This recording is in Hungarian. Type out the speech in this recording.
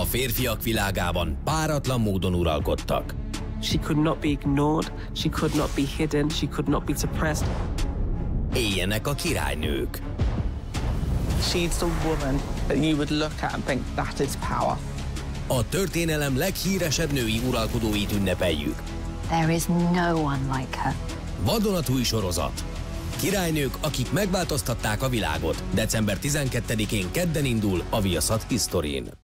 A férfiak világában páratlan módon uralkodtak. She could not be ignored, she could not be hidden, she could not be suppressed. Éljenek a királynők. She's the woman that you would look at and think that is power. A történelem leghíresebb női uralkodóit ünnepeljük. There is no one like her. Vadonatúj sorozat. Királynők, akik megváltoztatták a világot. December 12-én kedden indul a Viaszat Historin.